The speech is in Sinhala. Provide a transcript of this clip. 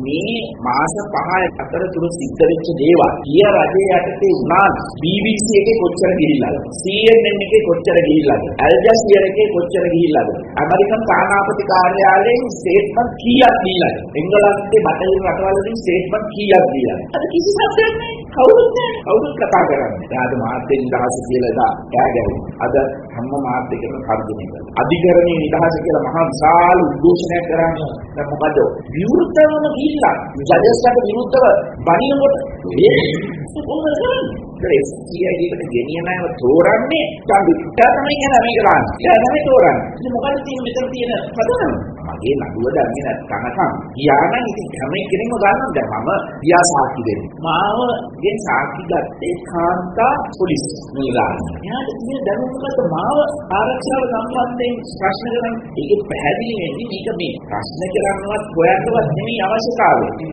මේ මාස පහ අතරතුර සිද්ධ වෙච්ච දේවල්. කිය රජයේ යටතේ වුණා BBC එකේ කොච්චර ගිහිල්ලාද? CNN එකේ කොච්චර ගිහිල්ලාද? අල් ජසීරා එකේ කොච්චර ගිහිල්ලාද? ඇමරිකන් තානාපති කාර්යාලයෙන් ස්ටේට්මන්ට් කීයක් දීලාද එංගලන්තේ බටහිර රටවලදී ස්ටේට්මන්ට් කීයක් දීලාද අද කිසි සත්‍යයක් නැහැ කවුරුත් නැහැ කවුරුත් කතා කරන්නේ. එයාට මාධ්‍ය නිදහස කියලා දා කෑ ගැහුවා. අද හැම මාධ්‍යකම කර්ජනය කරනවා. අධිකරණයේ නිදහස කියලා මහා විශාල උද්ඝෝෂණයක් කරන්නේ. දැන් මොකද විවෘතවම ගිහිල්ලා. ජජස්ට විරුද්ධව බණිනකොට ඒ කොහොමද සියයකට ගෙනියනව තෝරන්නේ සම්පූර්ණ තමයි කියන මේක ගන්න. ඒ තමයි තෝරන්නේ. ඉතින් මොකද තියෙන මෙතන තියෙන පදනම? මගේ නඩුව දන්නේ නැත්නම් ගියා නම් ඉතින් හැම කෙනෙක්ම ගන්නවා දැන් මම ගියා සාක්ෂි දෙන්න. මාව ගෙන් සාක්ෂි ගත්තේ කාන්තා පොලිස් නිලධාරියා. එයාට තියෙන දැනුම මොකද මාව ආරක්ෂාව සම්බන්ධයෙන් ප්‍රශ්න කරන්නේ. ඒක පැහැදිලි වෙන්නේ මේක මේ ප්‍රශ්න කරන්නවත් හොයන්නවත් නෙමෙයි අවශ්‍යතාවය.